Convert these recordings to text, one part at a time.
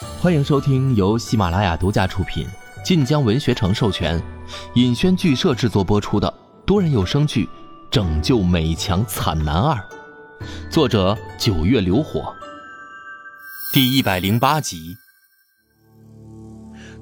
欢迎收听由喜马拉雅独家出品、晋江文学城授权、尹轩剧社制作播出的多人有声剧《拯救美强惨男二》，作者九月流火，第一百零八集。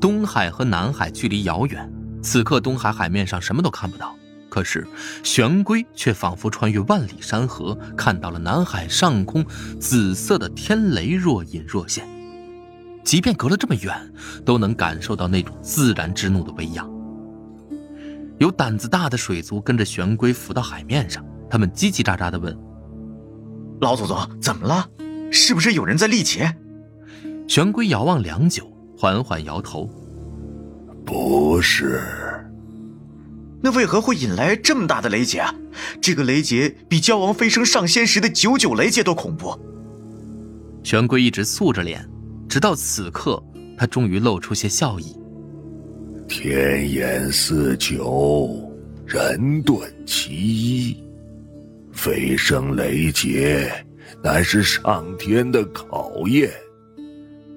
东海和南海距离遥远，此刻东海海面上什么都看不到。可是，玄龟却仿佛穿越万里山河，看到了南海上空紫色的天雷若隐若现。即便隔了这么远，都能感受到那种自然之怒的威压。有胆子大的水族跟着玄龟浮到海面上，他们叽叽喳喳地问：“老祖宗，怎么了？是不是有人在历劫？”玄龟遥望良久，缓缓摇头：“不是。”那为何会引来这么大的雷劫啊？这个雷劫比蛟王飞升上仙时的九九雷劫都恐怖。玄龟一直素着脸，直到此刻，他终于露出些笑意。天眼四九，人遁其一，飞升雷劫，乃是上天的考验，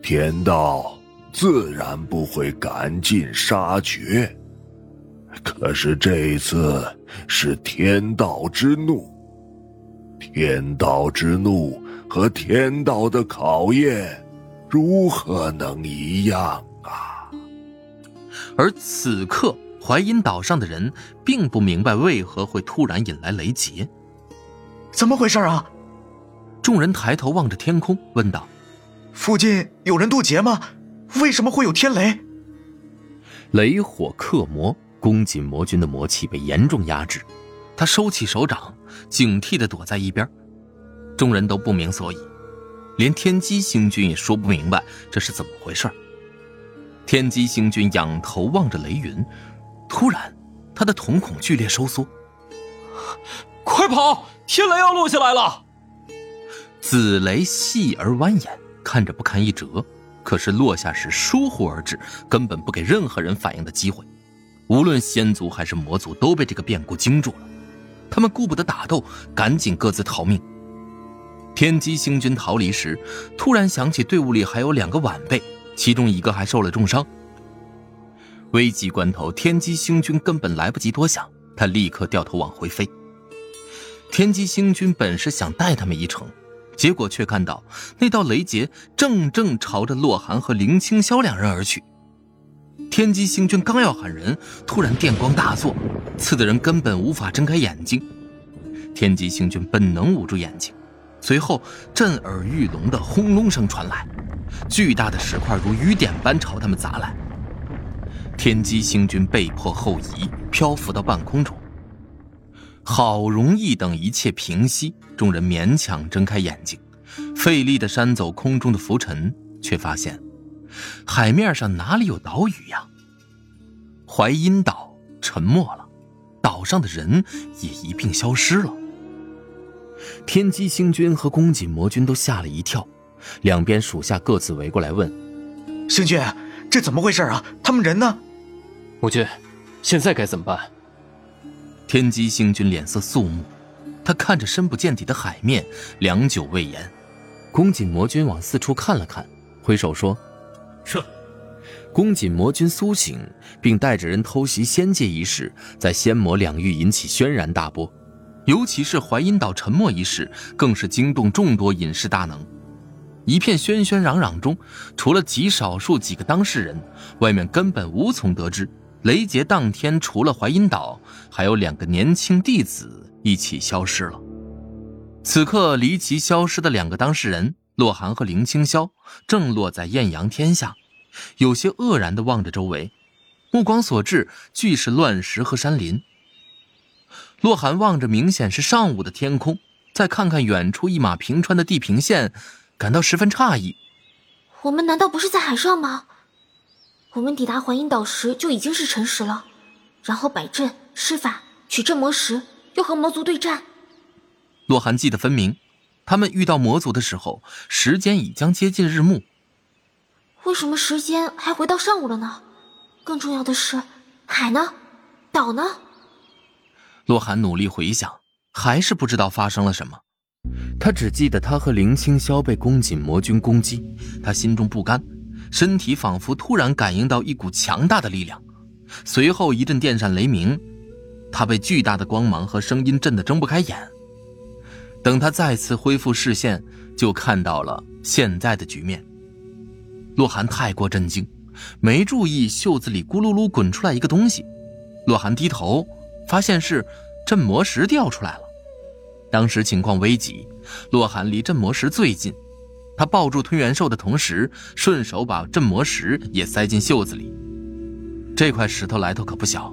天道自然不会赶尽杀绝。可是这次是天道之怒，天道之怒和天道的考验，如何能一样啊？而此刻，淮阴岛上的人并不明白为何会突然引来雷劫，怎么回事啊？众人抬头望着天空，问道：“附近有人渡劫吗？为什么会有天雷？雷火克魔。”宫锦魔君的魔气被严重压制，他收起手掌，警惕地躲在一边。众人都不明所以，连天机星君也说不明白这是怎么回事。天机星君仰头望着雷云，突然，他的瞳孔剧烈收缩。快跑！天雷要落下来了！紫雷细而蜿蜒，看着不堪一折，可是落下时疏忽而至，根本不给任何人反应的机会。无论仙族还是魔族都被这个变故惊住了，他们顾不得打斗，赶紧各自逃命。天机星君逃离时，突然想起队伍里还有两个晚辈，其中一个还受了重伤。危急关头，天机星君根本来不及多想，他立刻掉头往回飞。天机星君本是想带他们一程，结果却看到那道雷劫正正朝着洛寒和林清霄两人而去。天机星君刚要喊人，突然电光大作，刺的人根本无法睁开眼睛。天机星君本能捂住眼睛，随后震耳欲聋的轰隆声传来，巨大的石块如雨点般朝他们砸来。天机星君被迫后移，漂浮到半空中。好容易等一切平息，众人勉强睁开眼睛，费力的扇走空中的浮尘，却发现。海面上哪里有岛屿呀？淮阴岛沉没了，岛上的人也一并消失了。天机星君和宫锦魔君都吓了一跳，两边属下各自围过来问：“星君，这怎么回事啊？他们人呢？”魔君，现在该怎么办？天机星君脸色肃穆，他看着深不见底的海面，良久未言。宫锦魔君往四处看了看，挥手说。撤！宫锦魔君苏醒，并带着人偷袭仙界一事，在仙魔两域引起轩然大波，尤其是淮阴岛沉没一事，更是惊动众多隐士大能。一片喧喧嚷嚷中，除了极少数几个当事人，外面根本无从得知，雷劫当天除了淮阴岛，还有两个年轻弟子一起消失了。此刻离奇消失的两个当事人。洛寒和林清霄正落在艳阳天下，有些愕然地望着周围，目光所至俱是乱石和山林。洛寒望着明显是上午的天空，再看看远处一马平川的地平线，感到十分诧异：我们难道不是在海上吗？我们抵达环阴岛时就已经是辰时了，然后摆阵施法取镇魔石，又和魔族对战。洛寒记得分明。他们遇到魔族的时候，时间已将接近日暮。为什么时间还回到上午了呢？更重要的是，海呢？岛呢？洛寒努力回想，还是不知道发生了什么。他只记得他和林清霄被宫锦魔君攻击，他心中不甘，身体仿佛突然感应到一股强大的力量，随后一阵电闪雷鸣，他被巨大的光芒和声音震得睁不开眼。等他再次恢复视线，就看到了现在的局面。洛寒太过震惊，没注意袖子里咕噜噜滚出来一个东西。洛寒低头，发现是镇魔石掉出来了。当时情况危急，洛寒离镇魔石最近。他抱住吞元兽的同时，顺手把镇魔石也塞进袖子里。这块石头来头可不小，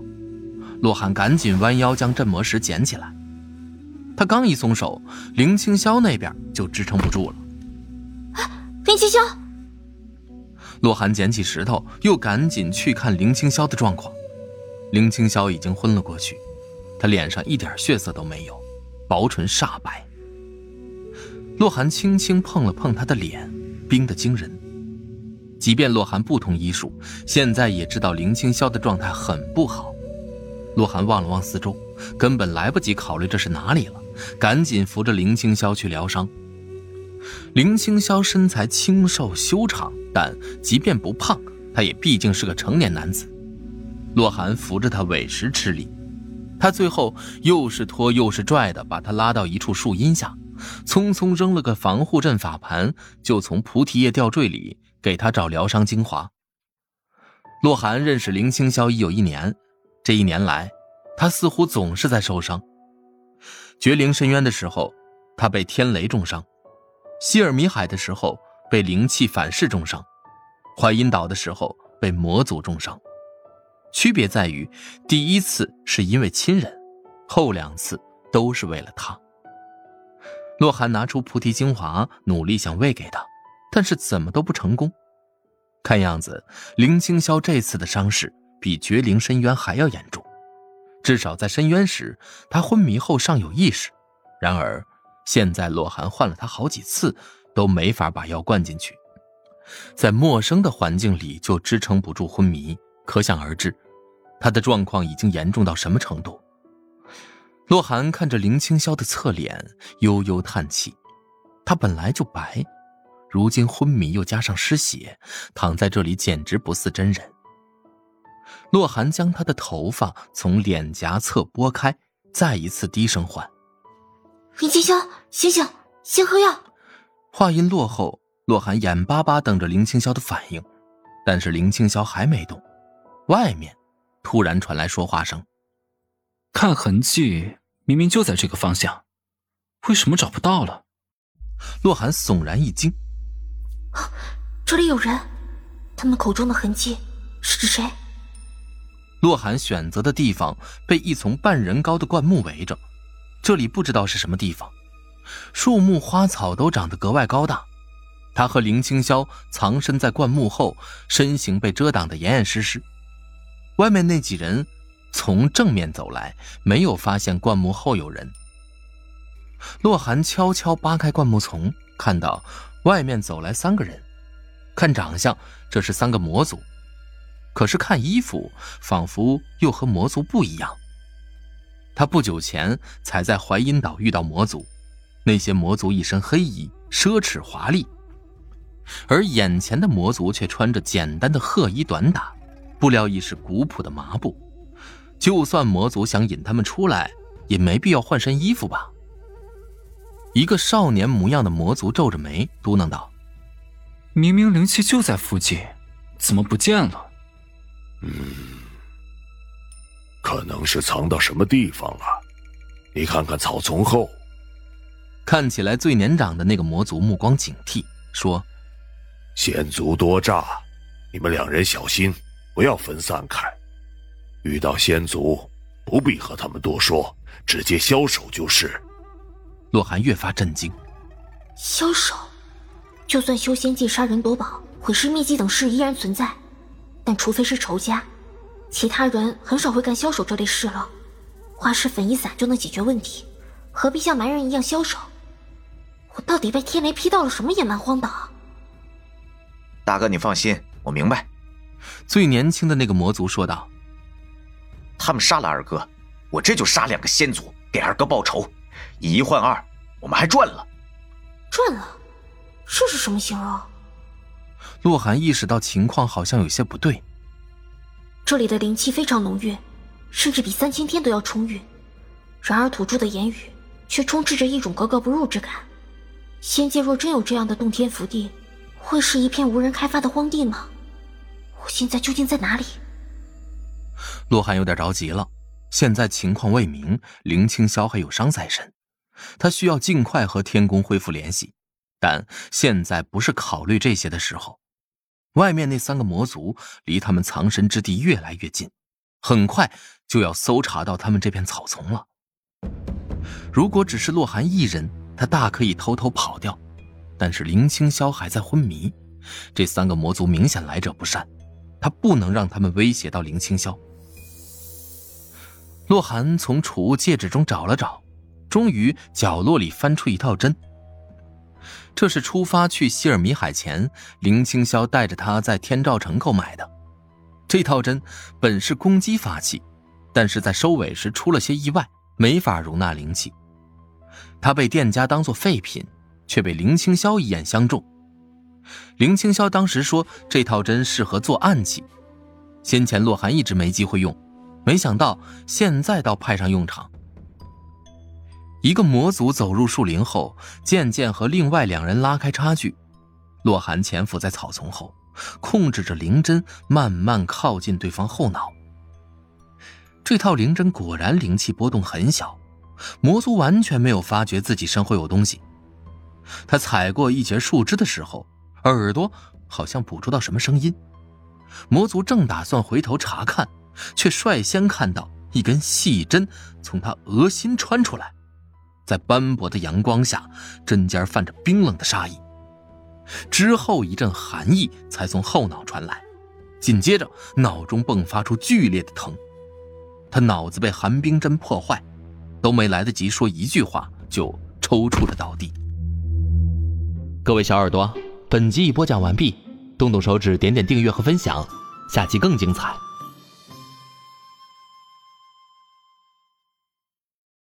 洛寒赶紧弯腰将镇魔石捡起来。他刚一松手，林青霄那边就支撑不住了。林青霄，洛寒捡起石头，又赶紧去看林青霄的状况。林青霄已经昏了过去，他脸上一点血色都没有，薄唇煞白。洛寒轻轻碰了碰他的脸，冰得惊人。即便洛寒不通医术，现在也知道林青霄的状态很不好。洛寒望了望四周，根本来不及考虑这是哪里了，赶紧扶着林青霄去疗伤。林青霄身材清瘦修长，但即便不胖，他也毕竟是个成年男子。洛寒扶着他委实吃力，他最后又是拖又是拽的把他拉到一处树荫下。匆匆扔了个防护阵法盘，就从菩提叶吊坠里给他找疗伤精华。洛寒认识林青霄已有一年，这一年来，他似乎总是在受伤。绝灵深渊的时候，他被天雷重伤；希尔米海的时候被灵气反噬重伤；淮阴岛的时候被魔族重伤。区别在于，第一次是因为亲人，后两次都是为了他。洛寒拿出菩提精华，努力想喂给他，但是怎么都不成功。看样子，林青霄这次的伤势比绝灵深渊还要严重。至少在深渊时，他昏迷后尚有意识。然而，现在洛寒换了他好几次，都没法把药灌进去。在陌生的环境里就支撑不住昏迷，可想而知，他的状况已经严重到什么程度。洛寒看着林清霄的侧脸，悠悠叹气。他本来就白，如今昏迷又加上失血，躺在这里简直不似真人。洛寒将他的头发从脸颊侧拨开，再一次低声唤：“林清霄，醒醒，先喝药。”话音落后，洛寒眼巴巴等着林清霄的反应，但是林清霄还没动。外面突然传来说话声。看痕迹，明明就在这个方向，为什么找不到了？洛寒悚然一惊，这里有人，他们口中的痕迹是指谁？洛寒选择的地方被一丛半人高的灌木围着，这里不知道是什么地方，树木花草都长得格外高大。他和林青霄藏身在灌木后，身形被遮挡得严严实实。外面那几人。从正面走来，没有发现灌木后有人。洛寒悄悄扒开灌木丛，看到外面走来三个人。看长相，这是三个魔族，可是看衣服，仿佛又和魔族不一样。他不久前才在淮阴岛遇到魔族，那些魔族一身黑衣，奢侈华丽，而眼前的魔族却穿着简单的褐衣短打，布料亦是古朴的麻布。就算魔族想引他们出来，也没必要换身衣服吧？一个少年模样的魔族皱着眉，嘟囔道：“明明灵气就在附近，怎么不见了？”“嗯，可能是藏到什么地方了。你看看草丛后。”看起来最年长的那个魔族目光警惕，说：“仙族多诈，你们两人小心，不要分散开。”遇到仙族，不必和他们多说，直接消手就是。洛寒越发震惊。消手，就算修仙界杀人夺宝、毁尸灭迹等事依然存在，但除非是仇家，其他人很少会干消手这类事了。花式粉一伞就能解决问题，何必像蛮人一样消手？我到底被天雷劈到了什么野蛮荒岛？大哥，你放心，我明白。最年轻的那个魔族说道。他们杀了二哥，我这就杀两个仙族给二哥报仇，一换二，我们还赚了。赚了，这是什么形容？洛寒意识到情况好像有些不对。这里的灵气非常浓郁，甚至比三清天都要充裕。然而土著的言语却充斥着一种格格不入之感。仙界若真有这样的洞天福地，会是一片无人开发的荒地吗？我现在究竟在哪里？洛寒有点着急了。现在情况未明，林清霄还有伤在身，他需要尽快和天宫恢复联系。但现在不是考虑这些的时候。外面那三个魔族离他们藏身之地越来越近，很快就要搜查到他们这片草丛了。如果只是洛寒一人，他大可以偷偷跑掉。但是林清霄还在昏迷，这三个魔族明显来者不善，他不能让他们威胁到林清霄。洛寒从储物戒指中找了找，终于角落里翻出一套针。这是出发去希尔米海前，林清霄带着他在天照城购买的。这套针本是攻击法器，但是在收尾时出了些意外，没法容纳灵气。他被店家当做废品，却被林清霄一眼相中。林清霄当时说这套针适合做暗器，先前洛寒一直没机会用。没想到现在倒派上用场。一个魔族走入树林后，渐渐和另外两人拉开差距。洛寒潜伏在草丛后，控制着灵针慢慢靠近对方后脑。这套灵针果然灵气波动很小，魔族完全没有发觉自己身后有东西。他踩过一截树枝的时候，耳朵好像捕捉到什么声音。魔族正打算回头查看。却率先看到一根细针从他额心穿出来，在斑驳的阳光下，针尖泛着冰冷的杀意。之后一阵寒意才从后脑传来，紧接着脑中迸发出剧烈的疼。他脑子被寒冰针破坏，都没来得及说一句话，就抽搐着倒地。各位小耳朵，本集已播讲完毕，动动手指点点订阅和分享，下集更精彩。